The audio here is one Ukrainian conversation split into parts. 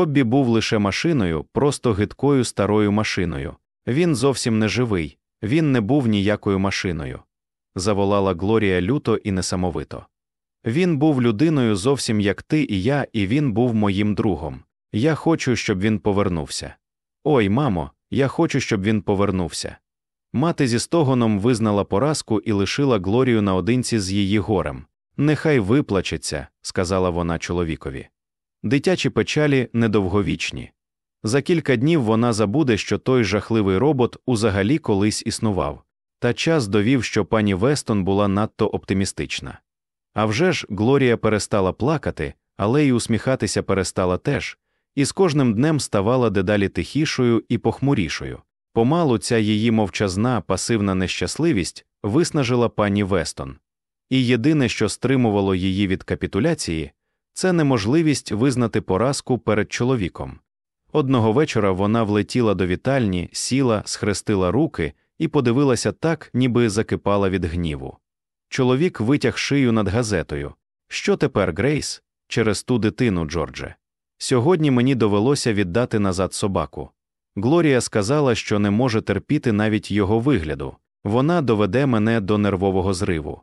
Роббі був лише машиною, просто гидкою старою машиною. Він зовсім не живий, він не був ніякою машиною. Заволала Глорія люто і несамовито. Він був людиною зовсім як ти і я, і він був моїм другом. Я хочу, щоб він повернувся. Ой, мамо, я хочу, щоб він повернувся. Мати зі стогоном визнала поразку і лишила Глорію наодинці з її горем. Нехай виплачеться, сказала вона чоловікові. Дитячі печалі недовговічні. За кілька днів вона забуде, що той жахливий робот узагалі колись існував, та час довів, що пані Вестон була надто оптимістична. А вже ж Глорія перестала плакати, але й усміхатися перестала теж, і з кожним днем ставала дедалі тихішою і похмурішою. Помалу ця її мовчазна, пасивна нещасливість виснажила пані Вестон. І єдине, що стримувало її від капітуляції, це неможливість визнати поразку перед чоловіком. Одного вечора вона влетіла до вітальні, сіла, схрестила руки і подивилася так, ніби закипала від гніву. Чоловік витяг шию над газетою. Що тепер, Грейс? Через ту дитину, Джордже. Сьогодні мені довелося віддати назад собаку. Глорія сказала, що не може терпіти навіть його вигляду, вона доведе мене до нервового зриву.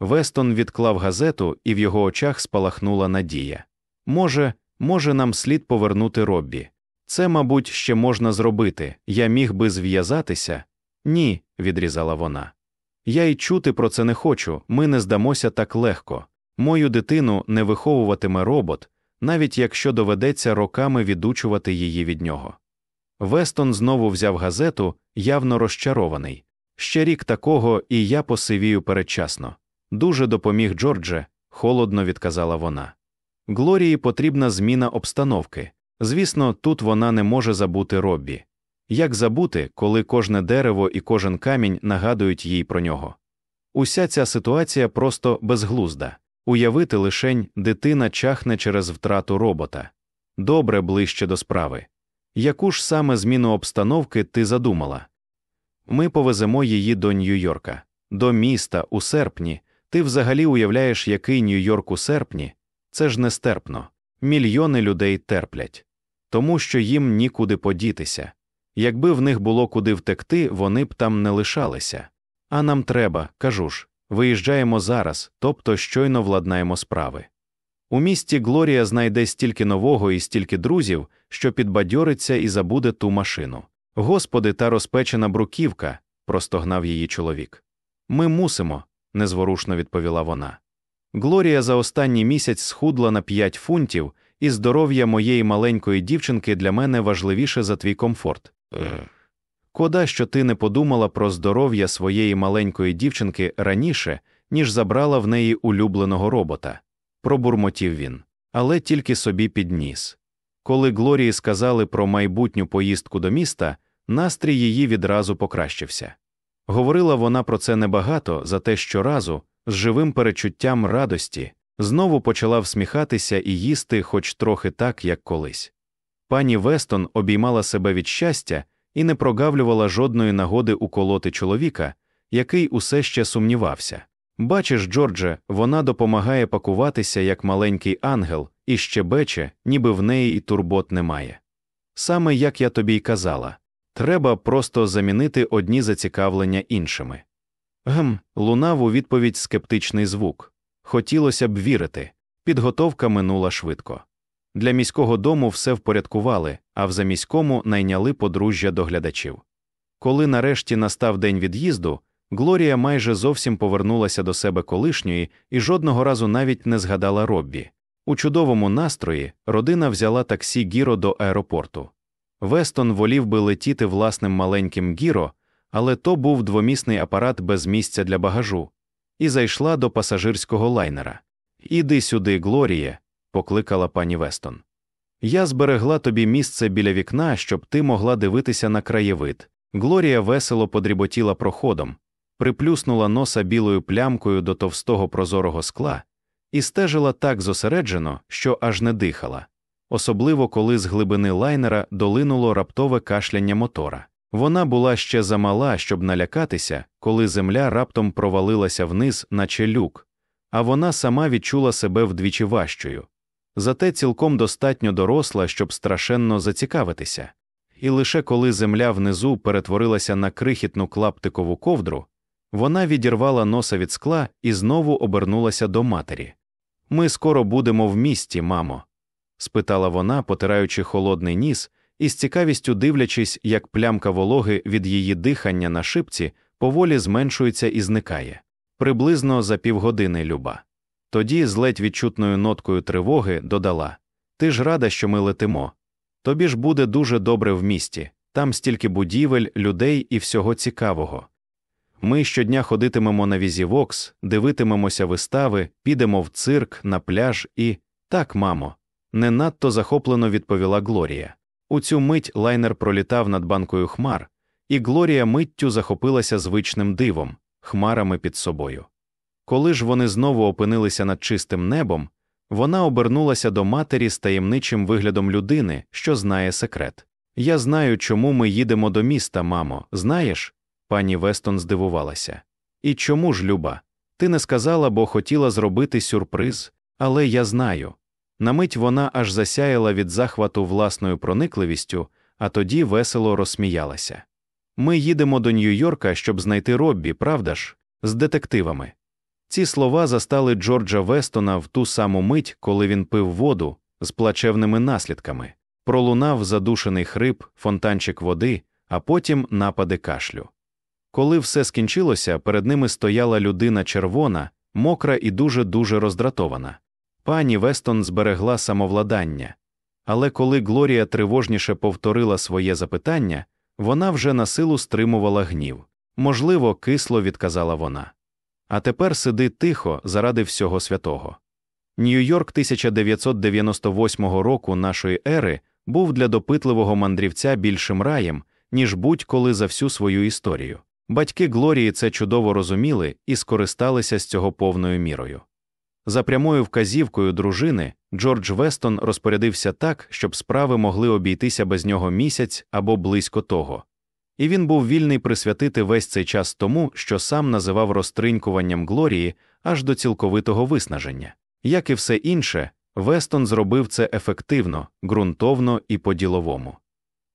Вестон відклав газету, і в його очах спалахнула надія. Може, може, нам слід повернути Роббі. Це, мабуть, ще можна зробити, я міг би зв'язатися. Ні, відрізала вона. Я й чути про це не хочу, ми не здамося так легко. Мою дитину не виховуватиме робот, навіть якщо доведеться роками відучувати її від нього. Вестон знову взяв газету, явно розчарований. Ще рік такого, і я посивію передчасно. Дуже допоміг Джордже, холодно відказала вона. Глорії потрібна зміна обстановки. Звісно, тут вона не може забути Роббі. Як забути, коли кожне дерево і кожен камінь нагадують їй про нього? Уся ця ситуація просто безглузда. Уявити лишень дитина чахне через втрату робота. Добре ближче до справи. Яку ж саме зміну обстановки ти задумала? Ми повеземо її до Нью-Йорка, до міста у серпні. Ти взагалі уявляєш, який Нью-Йорк у серпні? Це ж нестерпно. Мільйони людей терплять, тому що їм нікуди подітися. Якби в них було куди втекти, вони б там не лишалися. А нам треба, кажу ж, виїжджаємо зараз, тобто щойно владнаємо справи. У місті Глорія знайде стільки нового і стільки друзів, що підбадьориться і забуде ту машину. Господи, та розпечена бруківка, простогнав її чоловік. Ми мусимо, незворушно відповіла вона. Глорія за останній місяць схудла на п'ять фунтів, і здоров'я моєї маленької дівчинки для мене важливіше за твій комфорт. Кода, що ти не подумала про здоров'я своєї маленької дівчинки раніше, ніж забрала в неї улюбленого робота, пробурмотів він, але тільки собі підніс. Коли Глорії сказали про майбутню поїздку до міста, настрій її відразу покращився. Говорила вона про це небагато, за те щоразу, з живим перечуттям радості, знову почала всміхатися і їсти хоч трохи так, як колись. Пані Вестон обіймала себе від щастя і не прогавлювала жодної нагоди уколоти чоловіка, який усе ще сумнівався. Бачиш, Джордже, вона допомагає пакуватися як маленький ангел і щебече, ніби в неї і турбот немає. Саме як я тобі й казала, треба просто замінити одні зацікавлення іншими. Гм, лунав у відповідь скептичний звук. Хотілося б вірити, підготовка минула швидко. Для міського дому все впорядкували, а в заміському найняли подружжя доглядачів. Коли нарешті настав день від'їзду, Глорія майже зовсім повернулася до себе колишньої і жодного разу навіть не згадала Роббі. У чудовому настрої родина взяла таксі Гіро до аеропорту. Вестон волів би летіти власним маленьким Гіро, але то був двомісний апарат без місця для багажу, і зайшла до пасажирського лайнера. Іди сюди, Глоріє, покликала пані Вестон. Я зберегла тобі місце біля вікна, щоб ти могла дивитися на краєвид. Глорія весело подріботіла проходом, приплюснула носа білою плямкою до товстого прозорого скла і стежила так зосереджено, що аж не дихала, особливо коли з глибини лайнера долинуло раптове кашляння мотора. Вона була ще замала, щоб налякатися, коли земля раптом провалилася вниз, наче люк, а вона сама відчула себе вдвічі важчою. зате цілком достатньо доросла, щоб страшенно зацікавитися. І лише коли земля внизу перетворилася на крихітну клаптикову ковдру, вона відірвала носа від скла і знову обернулася до матері. Ми скоро будемо в місті, мамо? Спитала вона, потираючи холодний ніс і з цікавістю дивлячись, як плямка вологи від її дихання на шипці поволі зменшується і зникає. Приблизно за півгодини люба. Тоді, з ледь відчутною ноткою тривоги, додала Ти ж рада, що ми летимо. Тобі ж буде дуже добре в місті, там стільки будівель, людей і всього цікавого. Ми щодня ходитимемо на візівокс, дивитимемося вистави, підемо в цирк, на пляж і. Так, мамо, не надто захоплено відповіла Глорія. У цю мить лайнер пролітав над банкою хмар, і Глорія миттю захопилася звичним дивом, хмарами під собою. Коли ж вони знову опинилися над чистим небом, вона обернулася до матері з таємничим виглядом людини, що знає секрет. Я знаю, чому ми їдемо до міста, мамо, знаєш? Пані Вестон здивувалася. І чому ж, Люба? Ти не сказала, бо хотіла зробити сюрприз, але я знаю. На мить вона аж засяяла від захвату власною проникливістю, а тоді весело розсміялася. Ми їдемо до Нью-Йорка, щоб знайти Роббі, правда ж, з детективами. Ці слова застали Джорджа Вестона в ту саму мить, коли він пив воду з плачевними наслідками, пролунав задушений хрип, фонтанчик води, а потім напади кашлю. Коли все скінчилося, перед ними стояла людина червона, мокра і дуже дуже роздратована. Пані Вестон зберегла самовладання, але коли Глорія тривожніше повторила своє запитання, вона вже на силу стримувала гнів. Можливо, кисло відказала вона. А тепер сиди тихо заради всього святого. Нью-Йорк 1998 року нашої ери був для допитливого мандрівця більшим раєм, ніж будь-коли за всю свою історію. Батьки Глорії це чудово розуміли і скористалися з цього повною мірою. За прямою вказівкою дружини Джордж Вестон розпорядився так, щоб справи могли обійтися без нього місяць або близько того, і він був вільний присвятити весь цей час тому, що сам називав розтринькуванням Глорії аж до цілковитого виснаження. Як і все інше, Вестон зробив це ефективно, ґрунтовно і по-діловому.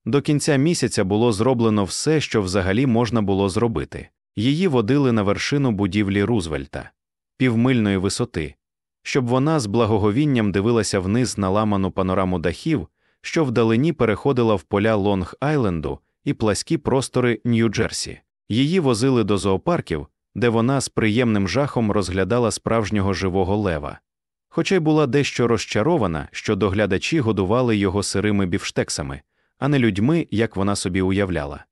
До кінця місяця було зроблено все, що взагалі можна було зробити. Її водили на вершину будівлі Рузвельта, півмильної висоти, щоб вона з благоговінням дивилася вниз на ламану панораму дахів, що вдалині переходила в поля Лонг Айленду і пласкі простори Нью-Джерсі. Її возили до зоопарків, де вона з приємним жахом розглядала справжнього живого лева. Хоча й була дещо розчарована, що доглядачі годували його сирими бівштексами, а не людьми, як вона собі уявляла.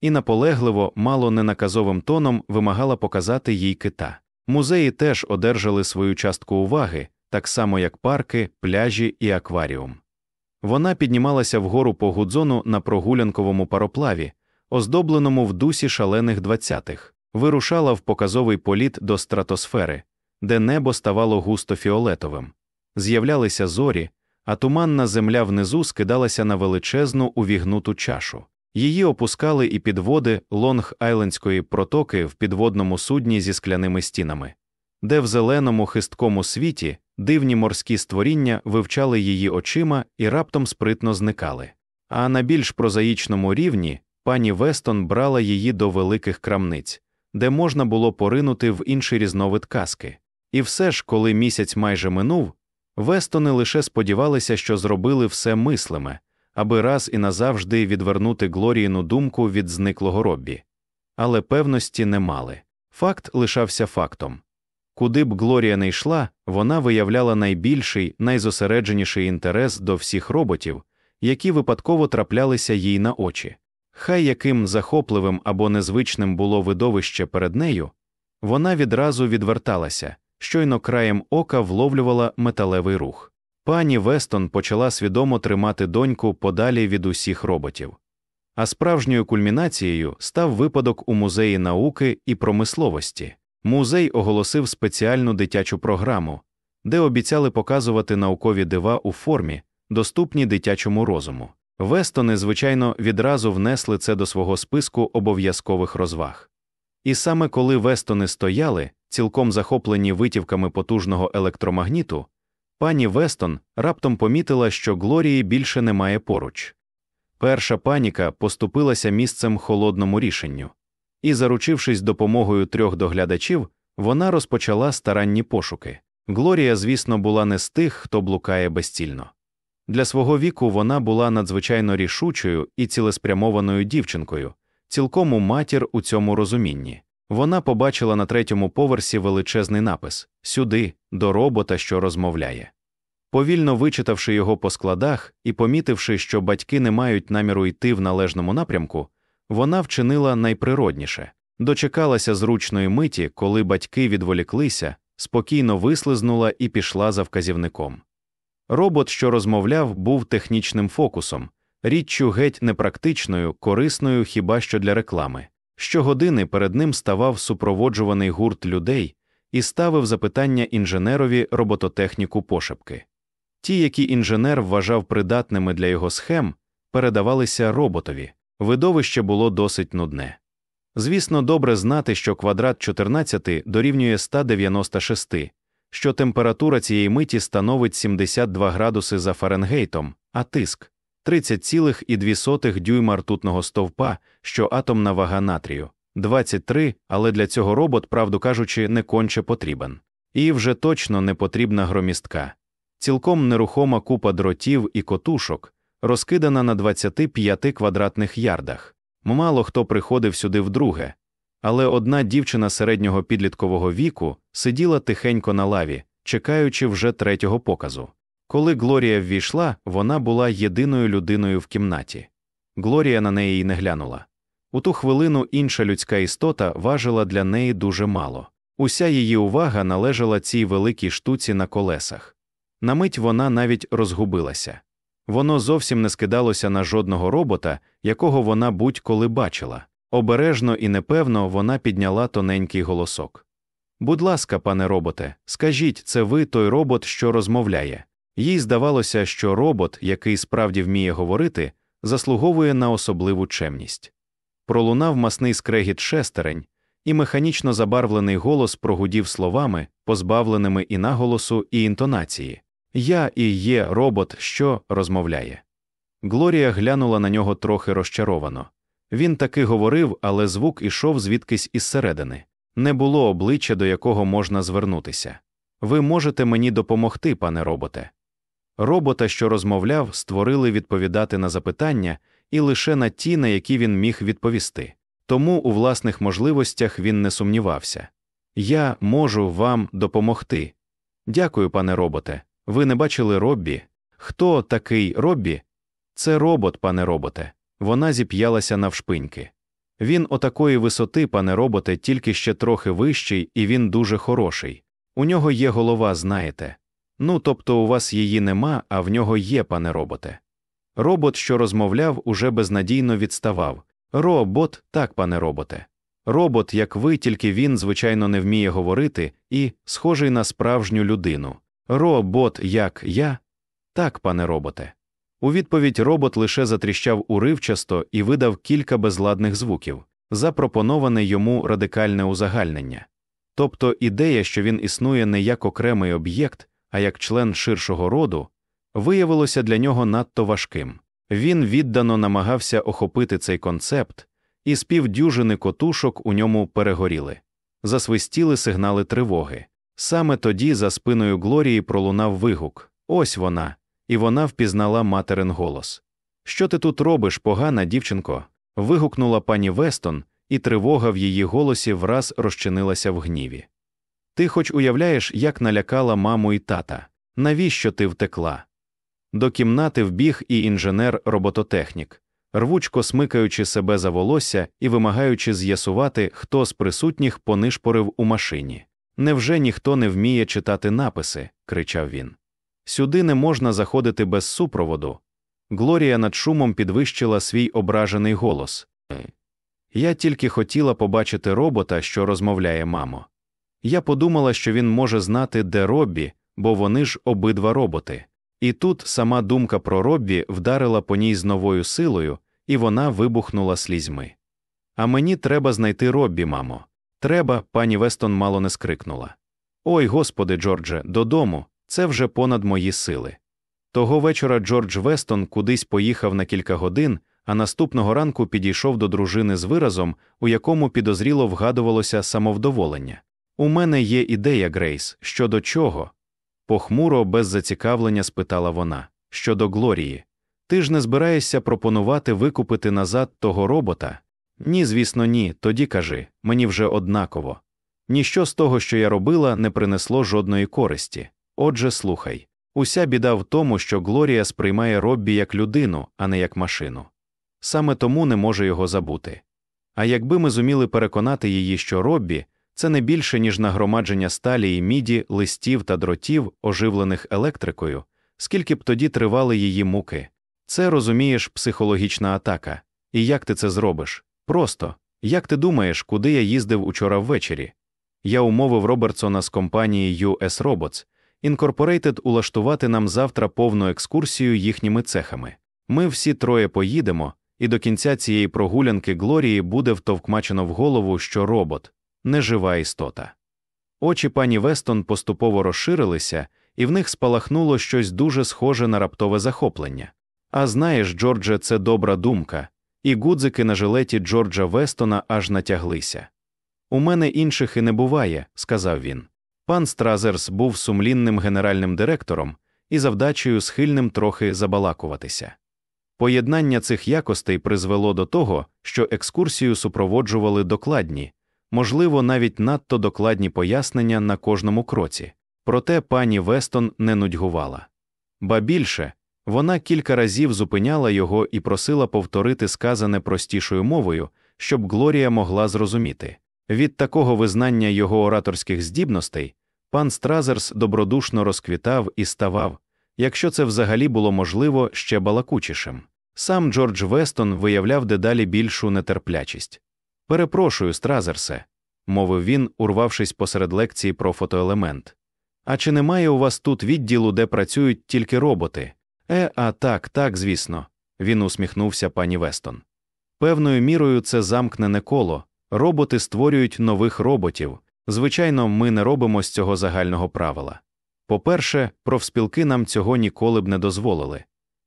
І наполегливо, мало ненаказовим тоном вимагала показати їй кита. Музеї теж одержали свою частку уваги, так само як парки, пляжі і акваріум. Вона піднімалася вгору по гудзону на прогулянковому пароплаві, оздобленому в дусі шалених двадцятих, вирушала в показовий політ до стратосфери, де небо ставало густо фіолетовим, з'являлися зорі, а туманна земля внизу скидалася на величезну увігнуту чашу. Її опускали і підводи лонг Айлендської протоки в підводному судні зі скляними стінами, де в зеленому хисткому світі дивні морські створіння вивчали її очима і раптом спритно зникали. А на більш прозаїчному рівні пані Вестон брала її до великих крамниць, де можна було поринути в інший різновид казки. І все ж, коли місяць майже минув, Вестони лише сподівалися, що зробили все мислиме аби раз і назавжди відвернути Глоріїну думку від зниклого Роббі. Але певності не мали. Факт лишався фактом. Куди б Глорія не йшла, вона виявляла найбільший, найзосередженіший інтерес до всіх роботів, які випадково траплялися їй на очі. Хай яким захопливим або незвичним було видовище перед нею, вона відразу відверталася, щойно краєм ока вловлювала металевий рух. Пані Вестон почала свідомо тримати доньку подалі від усіх роботів. А справжньою кульмінацією став випадок у музеї науки і промисловості. Музей оголосив спеціальну дитячу програму, де обіцяли показувати наукові дива у формі, доступні дитячому розуму. Вестони, звичайно, відразу внесли це до свого списку обов'язкових розваг. І саме коли Вестони стояли, цілком захоплені витівками потужного електромагніту, Пані Вестон раптом помітила, що Глорії більше немає поруч. Перша паніка поступилася місцем холодному рішенню, і, заручившись допомогою трьох доглядачів, вона розпочала старанні пошуки. Глорія, звісно, була не з тих, хто блукає безцільно. Для свого віку вона була надзвичайно рішучою і цілеспрямованою дівчинкою, цілком у матір у цьому розумінні. Вона побачила на третьому поверсі величезний напис Сюди, до робота, що розмовляє. Повільно вичитавши його по складах і помітивши, що батьки не мають наміру йти в належному напрямку, вона вчинила найприродніше дочекалася зручної миті, коли батьки відволіклися, спокійно вислизнула і пішла за вказівником. Робот, що розмовляв, був технічним фокусом, річчю геть непрактичною, корисною хіба що для реклами. Щогодини перед ним ставав супроводжуваний гурт людей і ставив запитання інженерові робототехніку пошепки. Ті, які інженер вважав придатними для його схем, передавалися роботові. Видовище було досить нудне. Звісно, добре знати, що квадрат 14 дорівнює 196, що температура цієї миті становить 72 градуси за Фаренгейтом, а тиск 30,2 дюйма ртутного стовпа, що атомна вага натрію 23, але для цього робот, правду кажучи, не конче потрібен. І вже точно не потрібна громістка. Цілком нерухома купа дротів і котушок, розкидана на 25 квадратних ярдах. Мало хто приходив сюди вдруге, але одна дівчина середнього підліткового віку сиділа тихенько на лаві, чекаючи вже третього показу. Коли Глорія ввійшла, вона була єдиною людиною в кімнаті. Глорія на неї й не глянула. У ту хвилину інша людська істота важила для неї дуже мало. Уся її увага належала цій великій штуці на колесах. На мить вона навіть розгубилася. Воно зовсім не скидалося на жодного робота, якого вона будь-коли бачила. Обережно і непевно вона підняла тоненький голосок. Будь ласка, пане роботе, скажіть, це ви той робот, що розмовляє. Їй здавалося, що робот, який справді вміє говорити, заслуговує на особливу чемність. Пролунав масний скрегіт шестерень, і механічно забарвлений голос прогудів словами, позбавленими і наголосу, і інтонації. Я і є робот, що розмовляє. Глорія глянула на нього трохи розчаровано. Він таки говорив, але звук ішов звідкись із середини. Не було обличчя, до якого можна звернутися. Ви можете мені допомогти, пане роботе. Робота, що розмовляв, створили відповідати на запитання і лише на ті, на які він міг відповісти. Тому у власних можливостях він не сумнівався. Я можу вам допомогти. Дякую, пане роботе. Ви не бачили Роббі? Хто такий Роббі? Це робот, пане роботе. Вона зіп'ялася навшпиньки. Він отакої висоти, пане роботе, тільки ще трохи вищий, і він дуже хороший. У нього є голова, знаєте. Ну, тобто у вас її нема, а в нього є, пане роботе. Робот, що розмовляв, уже безнадійно відставав. Робот, так, пане роботе. Робот, як ви, тільки він, звичайно, не вміє говорити і схожий на справжню людину. Робот, як я? Так, пане роботе. У відповідь робот лише затріщав уривчасто і видав кілька безладних звуків, запропоноване йому радикальне узагальнення. Тобто ідея, що він існує не як окремий об'єкт, а як член ширшого роду, виявилося для нього надто важким. Він віддано намагався охопити цей концепт, і з півдюжини котушок у ньому перегоріли, засвистіли сигнали тривоги. Саме тоді за спиною Глорії пролунав вигук Ось вона, і вона впізнала материн голос. Що ти тут робиш, погана дівчинко? вигукнула пані Вестон, і тривога в її голосі враз розчинилася в гніві. Ти хоч уявляєш, як налякала маму і тата, навіщо ти втекла? До кімнати вбіг і інженер-робототехнік, рвучко смикаючи себе за волосся і вимагаючи з'ясувати, хто з присутніх понишпорив у машині. Невже ніхто не вміє читати написи? кричав він. Сюди не можна заходити без супроводу. Глорія над шумом підвищила свій ображений голос. Я тільки хотіла побачити робота, що розмовляє мамо. Я подумала, що він може знати, де Роббі, бо вони ж обидва роботи. І тут сама думка про Роббі вдарила по ній з новою силою, і вона вибухнула слізьми. А мені треба знайти Роббі, мамо. Треба, пані Вестон мало не скрикнула. Ой, господи, Джордже, додому, це вже понад мої сили. Того вечора Джордж Вестон кудись поїхав на кілька годин, а наступного ранку підійшов до дружини з виразом, у якому підозріло вгадувалося самовдоволення. У мене є ідея, Грейс, щодо чого? Похмуро, без зацікавлення спитала вона. Щодо Глорії. Ти ж не збираєшся пропонувати викупити назад того робота? Ні, звісно, ні. Тоді кажи, мені вже однаково. Ніщо з того, що я робила, не принесло жодної користі. Отже, слухай. Уся біда в тому, що Глорія сприймає Роббі як людину, а не як машину. Саме тому не може його забути. А якби ми зуміли переконати її, що Роббі це не більше, ніж нагромадження сталі і міді, листів та дротів, оживлених електрикою, скільки б тоді тривали її муки. Це розумієш психологічна атака. І як ти це зробиш? Просто як ти думаєш, куди я їздив учора ввечері? Я умовив Робертсона з компанії US Robots Incorporated улаштувати нам завтра повну екскурсію їхніми цехами. Ми всі троє поїдемо, і до кінця цієї прогулянки Глорії буде втовкмачено в голову, що робот нежива істота. Очі пані Вестон поступово розширилися, і в них спалахнуло щось дуже схоже на раптове захоплення. А знаєш, Джордже, це добра думка, і гудзики на жилеті Джорджа Вестона аж натяглися. У мене інших і не буває, сказав він. Пан Стразерс був сумлінним генеральним директором і завдачею схильним трохи забалакуватися. Поєднання цих якостей призвело до того, що екскурсію супроводжували докладні, можливо, навіть надто докладні пояснення на кожному кроці, проте пані Вестон не нудьгувала. Ба більше, вона кілька разів зупиняла його і просила повторити сказане простішою мовою, щоб Глорія могла зрозуміти. Від такого визнання його ораторських здібностей пан Стразерс добродушно розквітав і ставав, якщо це взагалі було можливо, ще балакучішим. Сам Джордж Вестон виявляв дедалі більшу нетерплячість. Перепрошую, Стразерсе, мовив він, урвавшись посеред лекції про фотоелемент. А чи немає у вас тут відділу, де працюють тільки роботи? Е, а так, так, звісно, він усміхнувся пані Вестон. Певною мірою це замкнене коло, роботи створюють нових роботів. Звичайно, ми не робимо з цього загального правила. По-перше, профспілки нам цього ніколи б не дозволили.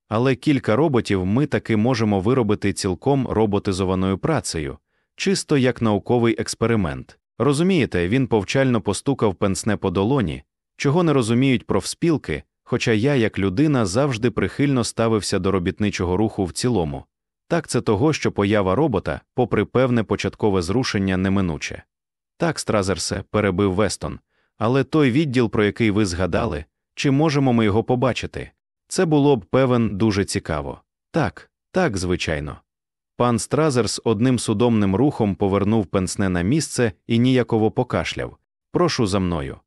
Але кілька роботів ми таки можемо виробити цілком роботизованою працею, чисто як науковий експеримент. Розумієте, він повчально постукав пенсне по долоні, чого не розуміють профспілки, хоча я, як людина, завжди прихильно ставився до робітничого руху в цілому. Так це того, що поява робота, попри певне початкове зрушення, неминуче. Так, Стразерсе, перебив Вестон, але той відділ, про який ви згадали, чи можемо ми його побачити? Це було б певен дуже цікаво. Так, так, звичайно. Пан Стразерс одним судомним рухом повернув пенсне на місце і ніяково покашляв. Прошу за мною.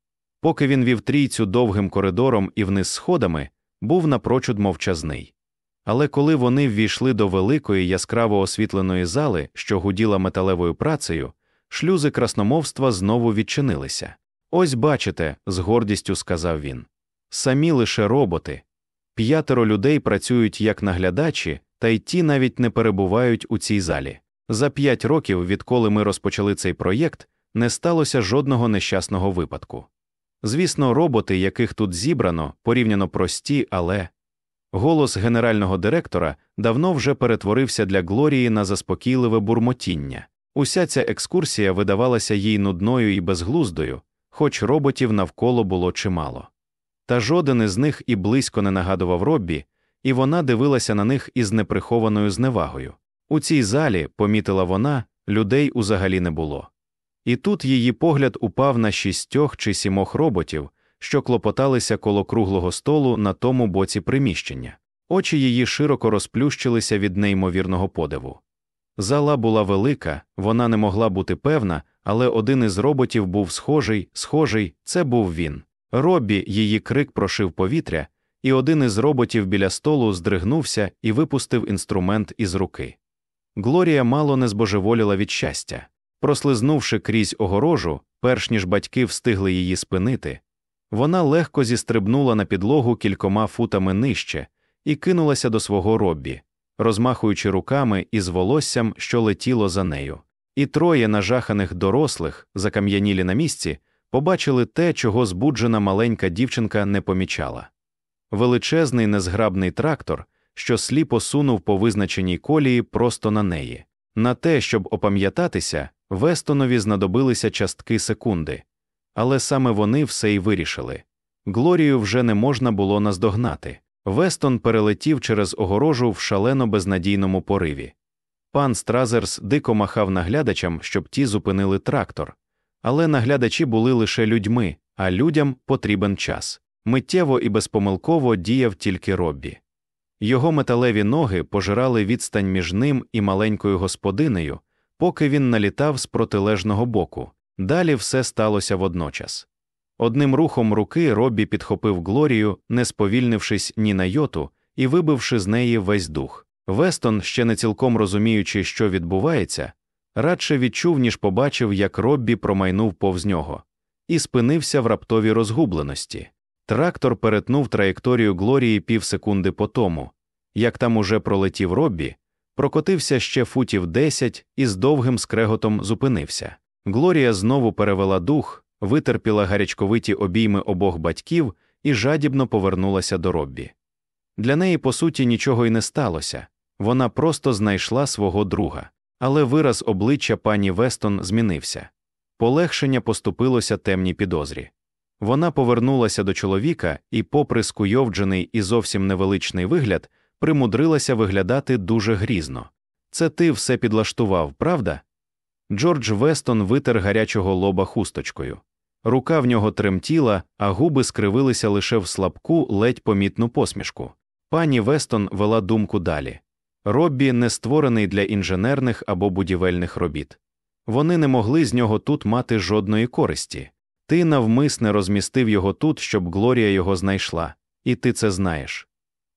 Поки він вів трійцю довгим коридором і вниз сходами, був напрочуд мовчазний. Але коли вони ввійшли до великої яскраво освітленої зали, що гуділа металевою працею, шлюзи красномовства знову відчинилися. Ось бачите, з гордістю сказав він. Самі лише роботи. П'ятеро людей працюють як наглядачі, та й ті навіть не перебувають у цій залі. За п'ять років, відколи ми розпочали цей проєкт, не сталося жодного нещасного випадку. Звісно, роботи, яких тут зібрано, порівняно прості, але голос генерального директора давно вже перетворився для Глорії на заспокійливе бурмотіння. Уся ця екскурсія видавалася їй нудною і безглуздою, хоч роботів навколо було чимало. Та жоден із них і близько не нагадував Роббі, і вона дивилася на них із неприхованою зневагою. У цій залі, помітила вона, людей узагалі не було. І тут її погляд упав на шістьох чи сімох роботів, що клопоталися коло круглого столу на тому боці приміщення. Очі її широко розплющилися від неймовірного подиву. Зала була велика, вона не могла бути певна, але один із роботів був схожий, схожий, це був він. Роббі її крик прошив повітря, і один із роботів біля столу здригнувся і випустив інструмент із руки. Глорія мало не збожеволіла від щастя. Прослизнувши крізь огорожу, перш ніж батьки встигли її спинити, вона легко зістрибнула на підлогу кількома футами нижче і кинулася до свого роббі, розмахуючи руками із волоссям, що летіло за нею. І троє нажаханих дорослих, закам'янілі на місці, побачили те, чого збуджена маленька дівчинка не помічала. Величезний незграбний трактор, що сліпо сунув по визначеній колії просто на неї. На те, щоб опам'ятатися, Вестонові знадобилися частки секунди, але саме вони все й вирішили. Глорію вже не можна було наздогнати. Вестон перелетів через огорожу в шалено безнадійному пориві. Пан Стразерс дико махав наглядачам, щоб ті зупинили трактор, але наглядачі були лише людьми, а людям потрібен час. Миттєво і безпомилково діяв тільки Роббі. Його металеві ноги пожирали відстань між ним і маленькою господинею, поки він налітав з протилежного боку. Далі все сталося водночас. Одним рухом руки Роббі підхопив Глорію, не сповільнившись ні на йоту і вибивши з неї весь дух. Вестон, ще не цілком розуміючи, що відбувається, радше відчув, ніж побачив, як Роббі промайнув повз нього, і спинився в раптовій розгубленості. Трактор перетнув траєкторію Глорії півсекунди по тому, як там уже пролетів Роббі, прокотився ще футів десять і з довгим скреготом зупинився. Глорія знову перевела дух, витерпіла гарячковиті обійми обох батьків і жадібно повернулася до Роббі. Для неї, по суті, нічого й не сталося вона просто знайшла свого друга, але вираз обличчя пані Вестон змінився. Полегшення поступилося темній підозрі. Вона повернулася до чоловіка і, попри скуйовджений і зовсім невеличний вигляд, примудрилася виглядати дуже грізно. Це ти все підлаштував, правда? Джордж Вестон витер гарячого лоба хусточкою. Рука в нього тремтіла, а губи скривилися лише в слабку, ледь помітну посмішку. Пані Вестон вела думку далі. Роббі не створений для інженерних або будівельних робіт. Вони не могли з нього тут мати жодної користі. Ти навмисне розмістив його тут, щоб Глорія його знайшла, і ти це знаєш.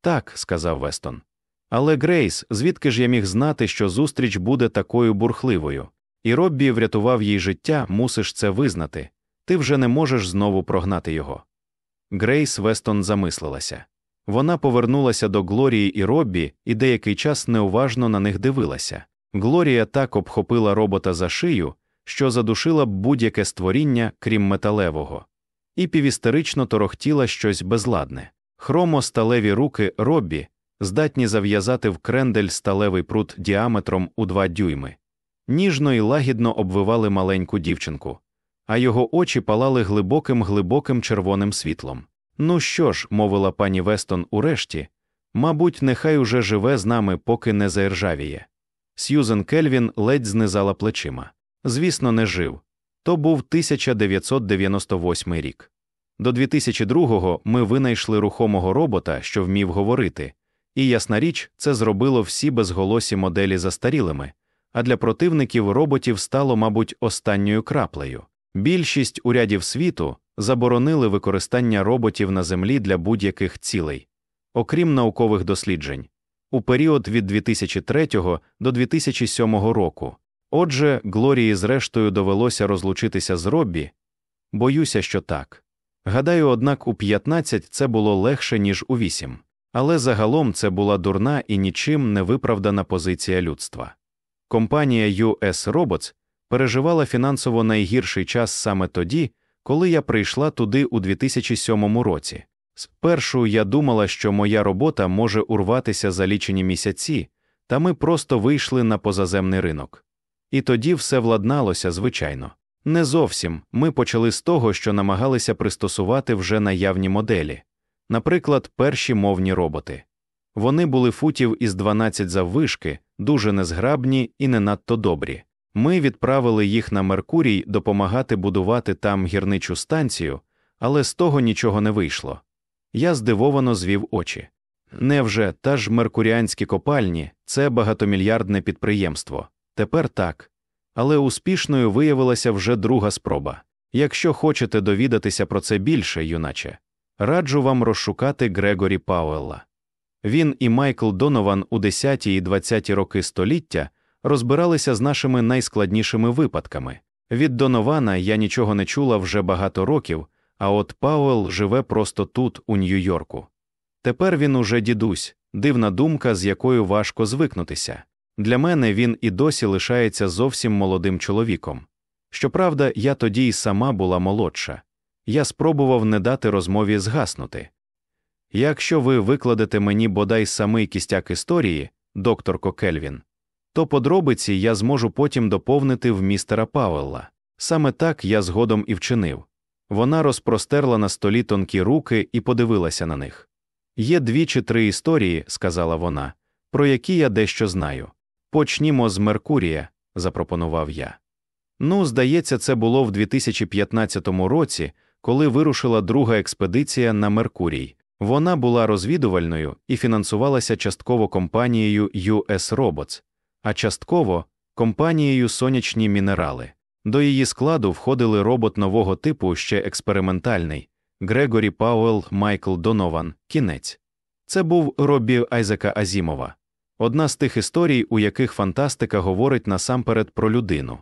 Так, сказав Вестон. Але Грейс, звідки ж я міг знати, що зустріч буде такою бурхливою? І Роббі врятував їй життя, мусиш це визнати. Ти вже не можеш знову прогнати його. Грейс Вестон замислилася. Вона повернулася до Глорії і Роббі і деякий час неуважно на них дивилася. Глорія так обхопила робота за шию, що задушила б будь-яке створіння, крім металевого, і півістерично торохтіла щось безладне. Хромо сталеві руки Роббі здатні зав'язати в крендель сталевий прут діаметром у два дюйми, ніжно і лагідно обвивали маленьку дівчинку, а його очі палали глибоким глибоким червоним світлом. Ну що ж, мовила пані Вестон урешті, мабуть, нехай уже живе з нами, поки не заіржавіє. Сьюзен Кельвін ледь знизала плечима. Звісно, не жив. То був 1998 рік. До 2002-го ми винайшли рухомого робота, що вмів говорити, і ясна річ, це зробило всі безголосі моделі застарілими, а для противників роботів стало, мабуть, останньою краплею. Більшість урядів світу заборонили використання роботів на землі для будь-яких цілей, окрім наукових досліджень, у період від 2003 до 2007 року. Отже, Глорії зрештою довелося розлучитися з Роббі. Боюся, що так. Гадаю, однак у 15 це було легше, ніж у 8. Але загалом це була дурна і нічим не виправдана позиція людства. Компанія US Robots переживала фінансово найгірший час саме тоді, коли я прийшла туди у 2007 році. Спершу я думала, що моя робота може урватися за лічені місяці, та ми просто вийшли на позаземний ринок. І тоді все владналося, звичайно. Не зовсім ми почали з того, що намагалися пристосувати вже наявні моделі, наприклад, перші мовні роботи. Вони були футів із 12 заввишки, дуже незграбні і не надто добрі. Ми відправили їх на Меркурій допомагати будувати там гірничу станцію, але з того нічого не вийшло. Я здивовано звів очі. Невже та ж меркуріанські копальні це багатомільярдне підприємство? Тепер так. Але успішною виявилася вже друга спроба. Якщо хочете довідатися про це більше, юначе, раджу вам розшукати Грегорі Пауелла. Він і Майкл Донован у 10 і 20 роки століття розбиралися з нашими найскладнішими випадками. Від Донована я нічого не чула вже багато років, а от Пауел живе просто тут, у Нью-Йорку. Тепер він уже дідусь, дивна думка, з якою важко звикнутися. Для мене він і досі лишається зовсім молодим чоловіком. Щоправда, я тоді й сама була молодша. Я спробував не дати розмові згаснути. Якщо ви викладете мені бодай самий кістяк історії, докторко Кельвін, то подробиці я зможу потім доповнити в містера Пауелла. Саме так я згодом і вчинив. Вона розпростерла на столі тонкі руки і подивилася на них. Є дві чи три історії, сказала вона, про які я дещо знаю. Почнімо з Меркурія, запропонував я. Ну, здається, це було в 2015 році, коли вирушила друга експедиція на Меркурій. Вона була розвідувальною і фінансувалася частково компанією US Robots, а частково компанією Сонячні мінерали. До її складу входили робот нового типу ще експериментальний Грегорі Пауел Майкл Донован. Кінець. Це був Робі Айзека Азімова. Одна з тих історій, у яких фантастика говорить насамперед про людину,